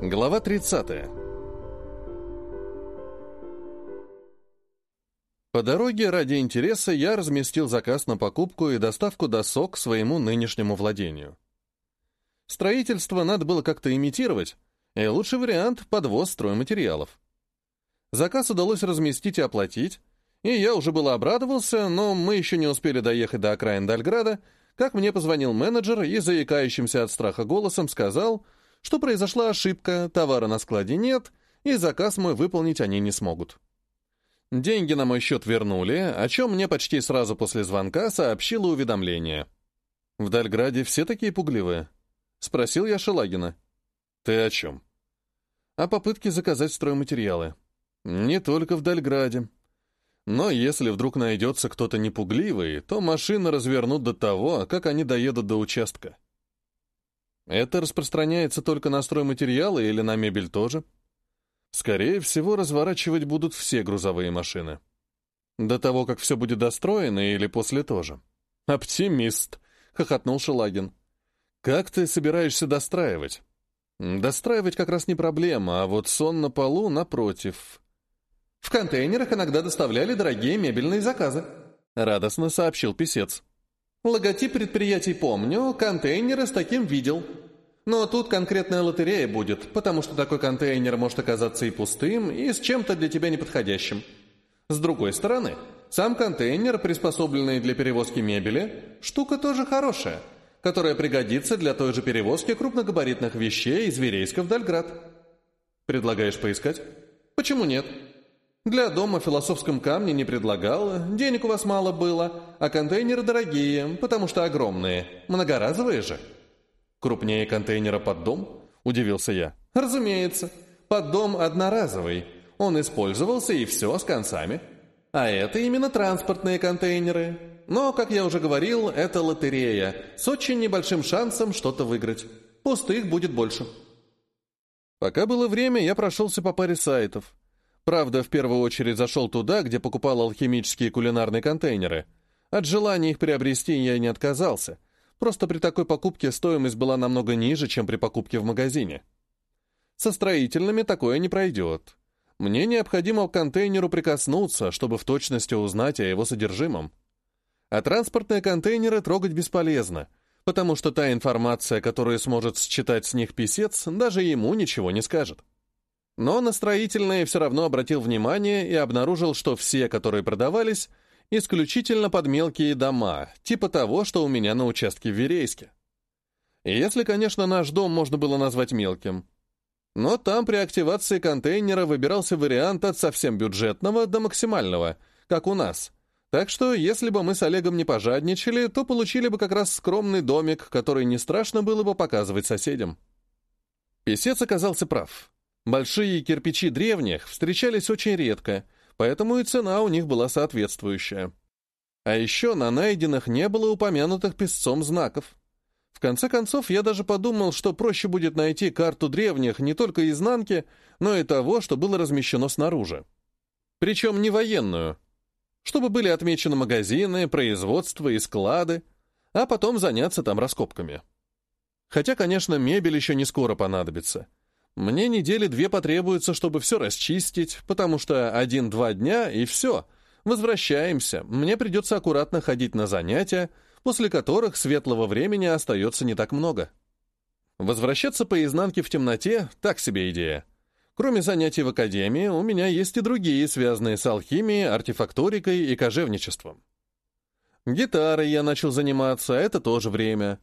Глава 30. По дороге ради интереса я разместил заказ на покупку и доставку досок к своему нынешнему владению. Строительство надо было как-то имитировать, и лучший вариант — подвоз стройматериалов. Заказ удалось разместить и оплатить, и я уже было обрадовался, но мы еще не успели доехать до окраин Дальграда, как мне позвонил менеджер и, заикающимся от страха голосом, сказал, что произошла ошибка, товара на складе нет, и заказ мой выполнить они не смогут. Деньги на мой счет вернули, о чем мне почти сразу после звонка сообщило уведомление. «В Дальграде все такие пугливые?» — спросил я Шелагина. «Ты о чем?» «О попытке заказать стройматериалы». «Не только в Дальграде. Но если вдруг найдется кто-то непугливый, то машины развернут до того, как они доедут до участка». «Это распространяется только на стройматериалы или на мебель тоже?» Скорее всего, разворачивать будут все грузовые машины. До того, как все будет достроено, или после тоже. «Оптимист», — хохотнул Шелагин. «Как ты собираешься достраивать?» «Достраивать как раз не проблема, а вот сон на полу напротив». «В контейнерах иногда доставляли дорогие мебельные заказы», — радостно сообщил писец. «Логотип предприятий помню, контейнеры с таким видел». Но тут конкретная лотерея будет, потому что такой контейнер может оказаться и пустым, и с чем-то для тебя неподходящим. С другой стороны, сам контейнер, приспособленный для перевозки мебели, штука тоже хорошая, которая пригодится для той же перевозки крупногабаритных вещей из Верейска в Дальград. Предлагаешь поискать? Почему нет? Для дома в философском камне не предлагал, денег у вас мало было, а контейнеры дорогие, потому что огромные, многоразовые же. «Крупнее контейнера под дом?» – удивился я. «Разумеется. Под дом одноразовый. Он использовался и все с концами. А это именно транспортные контейнеры. Но, как я уже говорил, это лотерея с очень небольшим шансом что-то выиграть. Пустых будет больше». Пока было время, я прошелся по паре сайтов. Правда, в первую очередь зашел туда, где покупал алхимические кулинарные контейнеры. От желания их приобрести я не отказался – Просто при такой покупке стоимость была намного ниже, чем при покупке в магазине. Со строительными такое не пройдет. Мне необходимо к контейнеру прикоснуться, чтобы в точности узнать о его содержимом. А транспортные контейнеры трогать бесполезно, потому что та информация, которую сможет считать с них писец, даже ему ничего не скажет. Но на строительные все равно обратил внимание и обнаружил, что все, которые продавались, исключительно под мелкие дома, типа того, что у меня на участке в Верейске. Если, конечно, наш дом можно было назвать мелким. Но там при активации контейнера выбирался вариант от совсем бюджетного до максимального, как у нас. Так что, если бы мы с Олегом не пожадничали, то получили бы как раз скромный домик, который не страшно было бы показывать соседям. Песец оказался прав. Большие кирпичи древних встречались очень редко — поэтому и цена у них была соответствующая. А еще на найденных не было упомянутых песцом знаков. В конце концов, я даже подумал, что проще будет найти карту древних не только изнанки, но и того, что было размещено снаружи. Причем не военную. Чтобы были отмечены магазины, производства и склады, а потом заняться там раскопками. Хотя, конечно, мебель еще не скоро понадобится. Мне недели две потребуется, чтобы все расчистить, потому что один-два дня и все. Возвращаемся. Мне придется аккуратно ходить на занятия, после которых светлого времени остается не так много. Возвращаться по изнанке в темноте — так себе идея. Кроме занятий в академии, у меня есть и другие, связанные с алхимией, артефакторикой и кожевничеством. Гитарой я начал заниматься, это тоже время.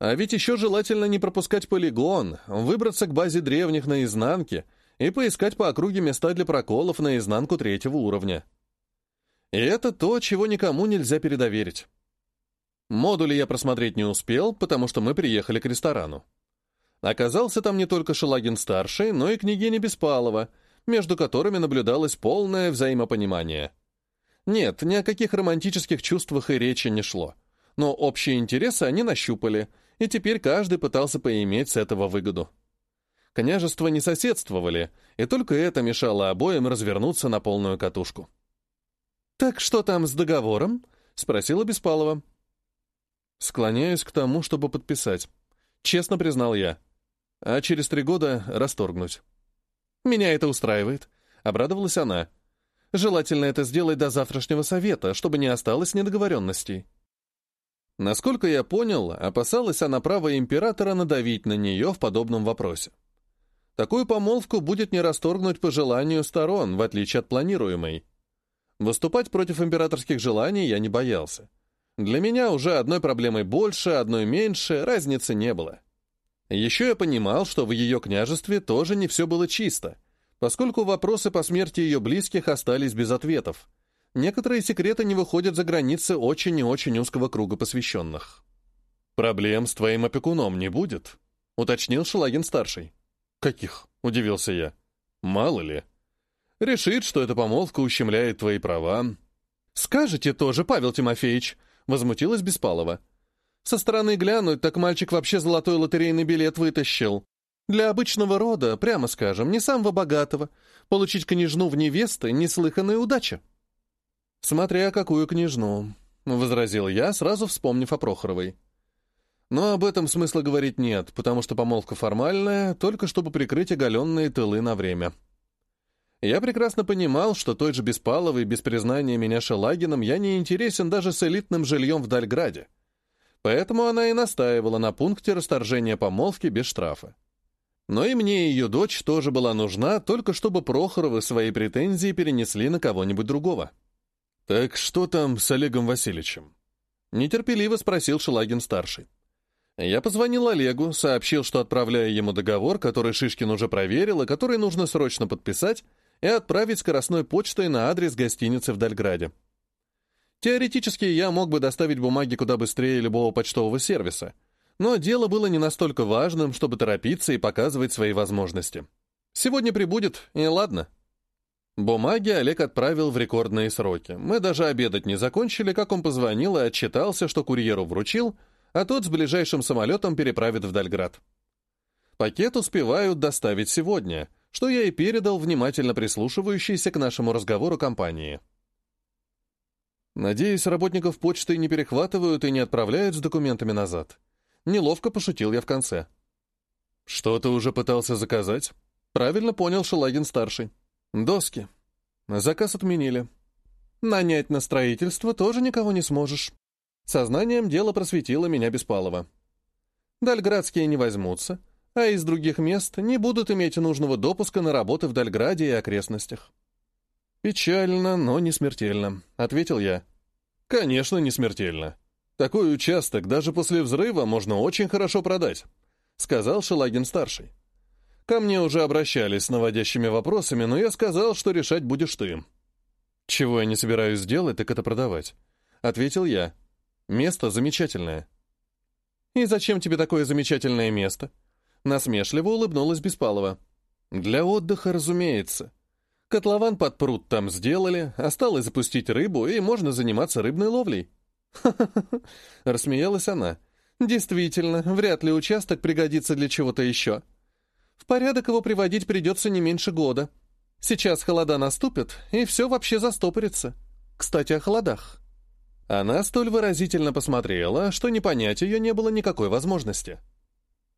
А ведь еще желательно не пропускать полигон, выбраться к базе древних на изнанке и поискать по округе места для проколов на изнанку третьего уровня. И это то, чего никому нельзя передоверить. Модули я просмотреть не успел, потому что мы приехали к ресторану. Оказался там не только Шелагин-старший, но и княгиня Беспалова, между которыми наблюдалось полное взаимопонимание. Нет, ни о каких романтических чувствах и речи не шло. Но общие интересы они нащупали — и теперь каждый пытался поиметь с этого выгоду. Княжества не соседствовали, и только это мешало обоим развернуться на полную катушку. «Так что там с договором?» — спросила Беспалова. «Склоняюсь к тому, чтобы подписать», — честно признал я. а через три года расторгнуть. «Меня это устраивает», — обрадовалась она. «Желательно это сделать до завтрашнего совета, чтобы не осталось недоговоренностей». Насколько я понял, опасалась она права императора надавить на нее в подобном вопросе. Такую помолвку будет не расторгнуть по желанию сторон, в отличие от планируемой. Выступать против императорских желаний я не боялся. Для меня уже одной проблемой больше, одной меньше, разницы не было. Еще я понимал, что в ее княжестве тоже не все было чисто, поскольку вопросы по смерти ее близких остались без ответов. Некоторые секреты не выходят за границы очень и очень узкого круга посвященных. «Проблем с твоим опекуном не будет?» — уточнил Шелагин-старший. «Каких?» — удивился я. «Мало ли. Решит, что эта помолвка ущемляет твои права». «Скажете тоже, Павел Тимофеевич», — возмутилась Беспалова. Со стороны глянуть, так мальчик вообще золотой лотерейный билет вытащил. Для обычного рода, прямо скажем, не самого богатого, получить княжну в невесты — неслыханная удача. «Смотря какую княжну», — возразил я, сразу вспомнив о Прохоровой. Но об этом смысла говорить нет, потому что помолвка формальная, только чтобы прикрыть оголенные тылы на время. Я прекрасно понимал, что той же Беспаловой, без признания меня Шелагином, я не интересен даже с элитным жильем в Дальграде. Поэтому она и настаивала на пункте расторжения помолвки без штрафа. Но и мне ее дочь тоже была нужна, только чтобы Прохоровы свои претензии перенесли на кого-нибудь другого. «Так что там с Олегом Васильевичем?» Нетерпеливо спросил Шелагин-старший. Я позвонил Олегу, сообщил, что отправляю ему договор, который Шишкин уже проверил, и который нужно срочно подписать, и отправить скоростной почтой на адрес гостиницы в Дальграде. Теоретически я мог бы доставить бумаги куда быстрее любого почтового сервиса, но дело было не настолько важным, чтобы торопиться и показывать свои возможности. Сегодня прибудет, и ладно. Бумаги Олег отправил в рекордные сроки. Мы даже обедать не закончили, как он позвонил и отчитался, что курьеру вручил, а тот с ближайшим самолетом переправит в Дальград. Пакет успевают доставить сегодня, что я и передал внимательно прислушивающейся к нашему разговору компании. Надеюсь, работников почты не перехватывают и не отправляют с документами назад. Неловко пошутил я в конце. Что ты уже пытался заказать? Правильно понял Шелагин-старший. Доски. Заказ отменили. Нанять на строительство тоже никого не сможешь. Сознанием дело просветило меня Беспалова. Дальградские не возьмутся, а из других мест не будут иметь нужного допуска на работы в Дальграде и окрестностях. «Печально, но не смертельно», — ответил я. «Конечно, не смертельно. Такой участок даже после взрыва можно очень хорошо продать», — сказал Шелагин-старший. «Ко мне уже обращались с наводящими вопросами, но я сказал, что решать будешь ты». «Чего я не собираюсь сделать, так это продавать», — ответил я. «Место замечательное». «И зачем тебе такое замечательное место?» Насмешливо улыбнулась Беспалова. «Для отдыха, разумеется. Котлован под пруд там сделали, осталось запустить рыбу, и можно заниматься рыбной ловлей. «Ха-ха-ха!» — рассмеялась она. «Действительно, вряд ли участок пригодится для чего-то еще. В порядок его приводить придется не меньше года. Сейчас холода наступят, и все вообще застопорится. Кстати, о холодах». Она столь выразительно посмотрела, что не понять ее не было никакой возможности.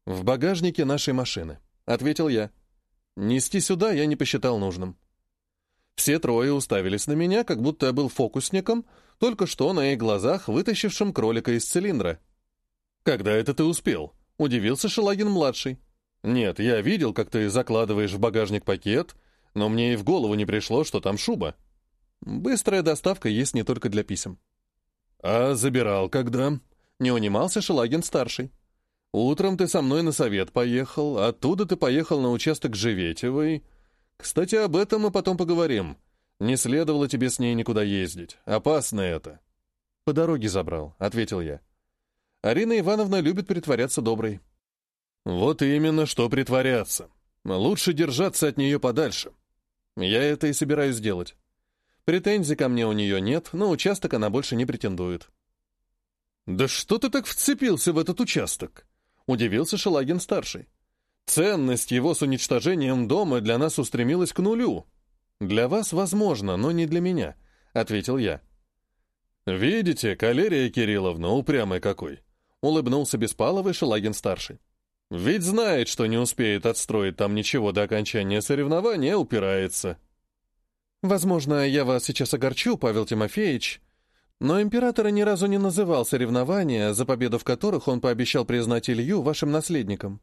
«В багажнике нашей машины», — ответил я. «Нести сюда я не посчитал нужным». Все трое уставились на меня, как будто я был фокусником, только что на их глазах вытащившим кролика из цилиндра. «Когда это ты успел?» — удивился Шелагин-младший. «Нет, я видел, как ты закладываешь в багажник пакет, но мне и в голову не пришло, что там шуба. Быстрая доставка есть не только для писем». «А забирал когда?» — не унимался Шелагин-старший. «Утром ты со мной на совет поехал, оттуда ты поехал на участок Живетевой, кстати, об этом мы потом поговорим. Не следовало тебе с ней никуда ездить. Опасно это. По дороге забрал, ответил я. Арина Ивановна любит притворяться доброй. Вот именно, что притворяться. Лучше держаться от нее подальше. Я это и собираюсь сделать. Претензий ко мне у нее нет, но участок она больше не претендует. «Да что ты так вцепился в этот участок?» — удивился Шелагин-старший. Ценность его с уничтожением дома для нас устремилась к нулю. Для вас возможно, но не для меня, ответил я. Видите, Калерия Кирилловна упрямый какой, улыбнулся Беспаловый Шелагин-старший. Ведь знает, что не успеет отстроить там ничего до окончания соревнования, упирается. Возможно, я вас сейчас огорчу, Павел Тимофеевич, но императора ни разу не называл соревнования, за победу в которых он пообещал признать Илью вашим наследником.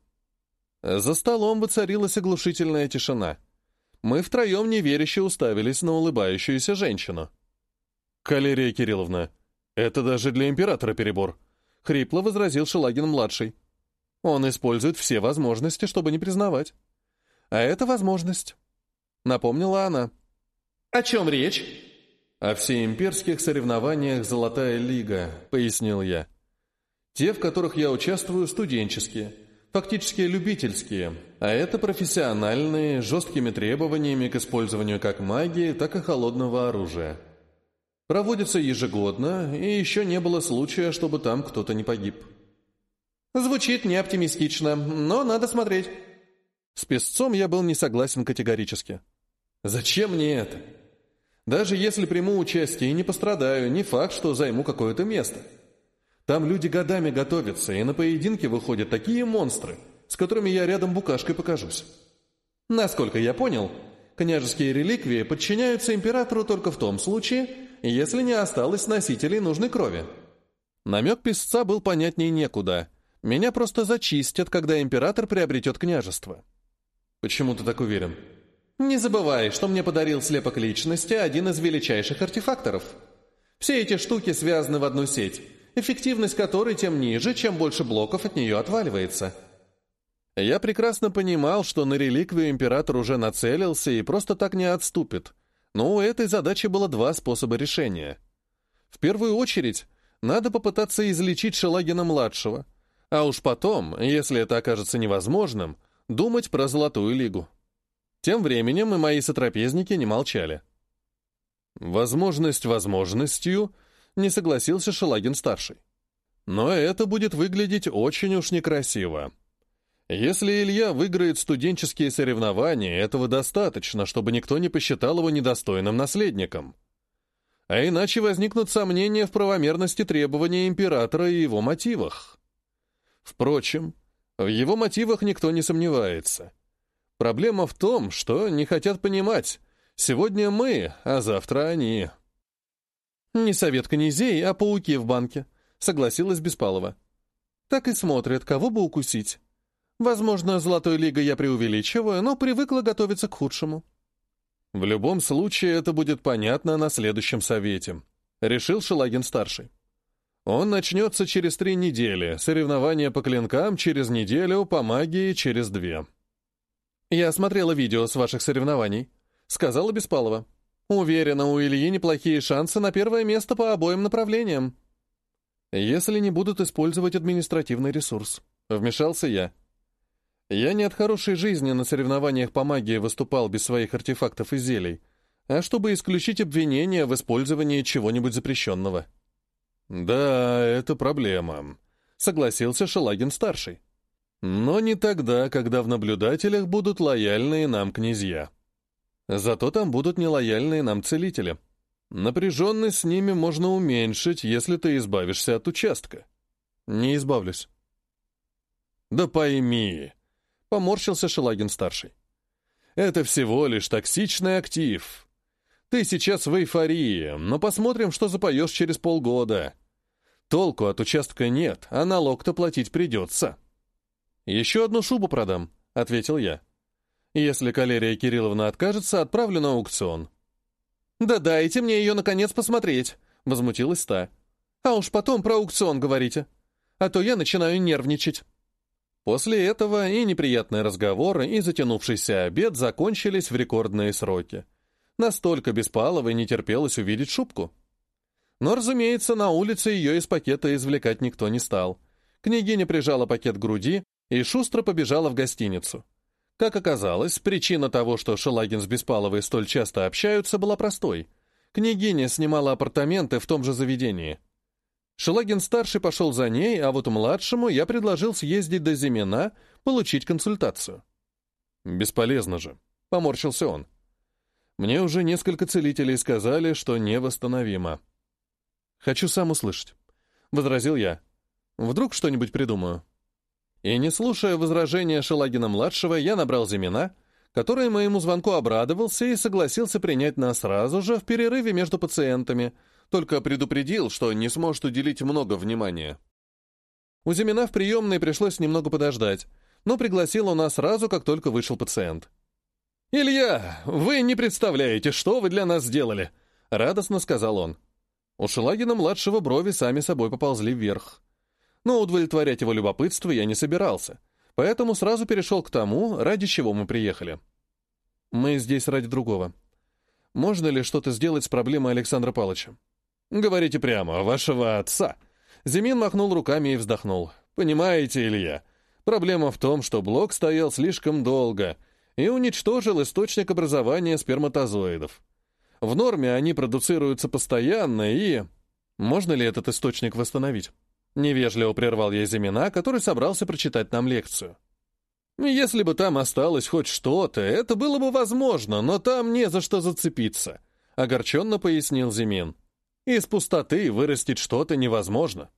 За столом воцарилась оглушительная тишина. Мы втроем неверяще уставились на улыбающуюся женщину. «Калерия Кирилловна, это даже для императора перебор», — хрипло возразил Шелагин-младший. «Он использует все возможности, чтобы не признавать». «А это возможность», — напомнила она. «О чем речь?» «О всеимперских соревнованиях «Золотая лига», — пояснил я. «Те, в которых я участвую, студенческие» фактически любительские, а это профессиональные, жесткими требованиями к использованию как магии, так и холодного оружия. Проводится ежегодно, и еще не было случая, чтобы там кто-то не погиб. Звучит неоптимистично, но надо смотреть. С песцом я был не согласен категорически. Зачем мне это? Даже если приму участие и не пострадаю, не факт, что займу какое-то место. Там люди годами готовятся, и на поединке выходят такие монстры, с которыми я рядом букашкой покажусь. Насколько я понял, княжеские реликвии подчиняются императору только в том случае, если не осталось носителей нужной крови. Намек писца был понятнее некуда. Меня просто зачистят, когда император приобретет княжество. Почему ты так уверен? Не забывай, что мне подарил слепок личности один из величайших артефакторов. Все эти штуки связаны в одну сеть — эффективность которой тем ниже, чем больше блоков от нее отваливается. Я прекрасно понимал, что на реликвию император уже нацелился и просто так не отступит, но у этой задачи было два способа решения. В первую очередь, надо попытаться излечить Шелагина-младшего, а уж потом, если это окажется невозможным, думать про Золотую Лигу. Тем временем и мои сотрапезники не молчали. Возможность возможностью — не согласился Шелагин-старший. Но это будет выглядеть очень уж некрасиво. Если Илья выиграет студенческие соревнования, этого достаточно, чтобы никто не посчитал его недостойным наследником. А иначе возникнут сомнения в правомерности требования императора и его мотивах. Впрочем, в его мотивах никто не сомневается. Проблема в том, что не хотят понимать, сегодня мы, а завтра они. «Не совет князей, а пауки в банке», — согласилась Беспалова. «Так и смотрят, кого бы укусить. Возможно, Золотой Лигой я преувеличиваю, но привыкла готовиться к худшему». «В любом случае, это будет понятно на следующем совете», — решил Шелагин-старший. «Он начнется через три недели, соревнования по клинкам через неделю, по магии через две». «Я смотрела видео с ваших соревнований», — сказала Беспалова. Уверена, у Ильи неплохие шансы на первое место по обоим направлениям. Если не будут использовать административный ресурс. Вмешался я. Я не от хорошей жизни на соревнованиях по магии выступал без своих артефактов и зелий, а чтобы исключить обвинения в использовании чего-нибудь запрещенного. Да, это проблема, согласился Шелагин-старший. Но не тогда, когда в наблюдателях будут лояльные нам князья. Зато там будут нелояльные нам целители. Напряженность с ними можно уменьшить, если ты избавишься от участка. Не избавлюсь. Да пойми, поморщился Шелагин-старший. Это всего лишь токсичный актив. Ты сейчас в эйфории, но посмотрим, что запоешь через полгода. Толку от участка нет, а налог-то платить придется. Еще одну шубу продам, ответил я. Если Калерия Кирилловна откажется, отправлю на аукцион». «Да дайте мне ее, наконец, посмотреть», — возмутилась та. «А уж потом про аукцион говорите. А то я начинаю нервничать». После этого и неприятные разговоры, и затянувшийся обед закончились в рекордные сроки. Настолько Беспаловой не терпелось увидеть шубку. Но, разумеется, на улице ее из пакета извлекать никто не стал. Княгиня прижала пакет к груди и шустро побежала в гостиницу. Как оказалось, причина того, что Шелагин с Беспаловой столь часто общаются, была простой. Княгиня снимала апартаменты в том же заведении. Шелагин-старший пошел за ней, а вот младшему я предложил съездить до Зимина, получить консультацию. «Бесполезно же», — поморщился он. «Мне уже несколько целителей сказали, что невосстановимо». «Хочу сам услышать», — возразил я. «Вдруг что-нибудь придумаю». И не слушая возражения Шелагина-младшего, я набрал Зимина, который моему звонку обрадовался и согласился принять нас сразу же в перерыве между пациентами, только предупредил, что не сможет уделить много внимания. У Зимина в приемной пришлось немного подождать, но пригласил он нас сразу, как только вышел пациент. «Илья, вы не представляете, что вы для нас сделали!» — радостно сказал он. У Шелагина-младшего брови сами собой поползли вверх. Но удовлетворять его любопытство я не собирался, поэтому сразу перешел к тому, ради чего мы приехали. Мы здесь ради другого. Можно ли что-то сделать с проблемой Александра Павловича? Говорите прямо, вашего отца. Зимин махнул руками и вздохнул. Понимаете, Илья, проблема в том, что блок стоял слишком долго и уничтожил источник образования сперматозоидов. В норме они продуцируются постоянно и... Можно ли этот источник восстановить? Невежливо прервал я Зимина, который собрался прочитать нам лекцию. Если бы там осталось хоть что-то, это было бы возможно, но там не за что зацепиться, огорченно пояснил Зимин. Из пустоты вырастить что-то невозможно.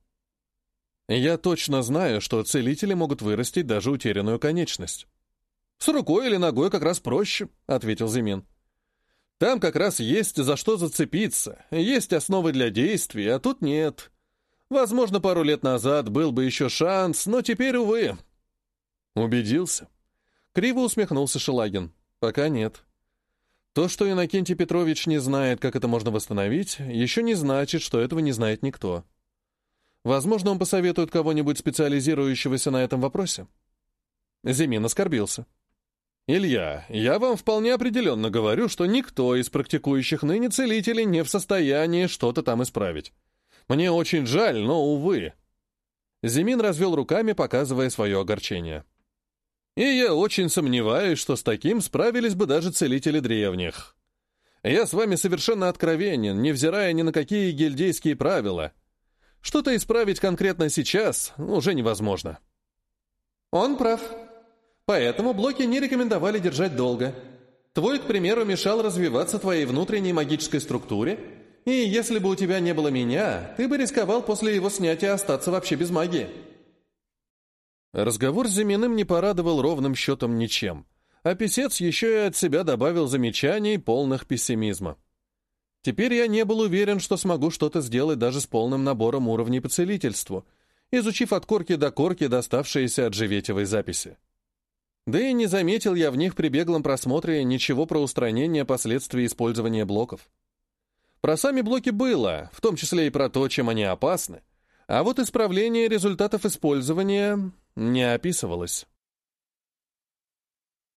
Я точно знаю, что целители могут вырастить даже утерянную конечность. «С рукой или ногой как раз проще», — ответил Зимин. «Там как раз есть за что зацепиться, есть основы для действий, а тут нет. Возможно, пару лет назад был бы еще шанс, но теперь, увы». «Убедился?» Криво усмехнулся Шелагин. «Пока нет. То, что Иннокентий Петрович не знает, как это можно восстановить, еще не значит, что этого не знает никто. Возможно, он посоветует кого-нибудь специализирующегося на этом вопросе». Зимин оскорбился. «Илья, я вам вполне определенно говорю, что никто из практикующих ныне целителей не в состоянии что-то там исправить. Мне очень жаль, но, увы». Зимин развел руками, показывая свое огорчение. «И я очень сомневаюсь, что с таким справились бы даже целители древних. Я с вами совершенно откровенен, невзирая ни на какие гильдейские правила. Что-то исправить конкретно сейчас уже невозможно». «Он прав», Поэтому блоки не рекомендовали держать долго. Твой, к примеру, мешал развиваться твоей внутренней магической структуре, и если бы у тебя не было меня, ты бы рисковал после его снятия остаться вообще без магии. Разговор с Зиминым не порадовал ровным счетом ничем, а писец еще и от себя добавил замечаний, полных пессимизма. Теперь я не был уверен, что смогу что-то сделать даже с полным набором уровней по целительству, изучив от корки до корки доставшиеся от Живетевой записи. Да и не заметил я в них при беглом просмотре ничего про устранение последствий использования блоков. Про сами блоки было, в том числе и про то, чем они опасны, а вот исправление результатов использования не описывалось.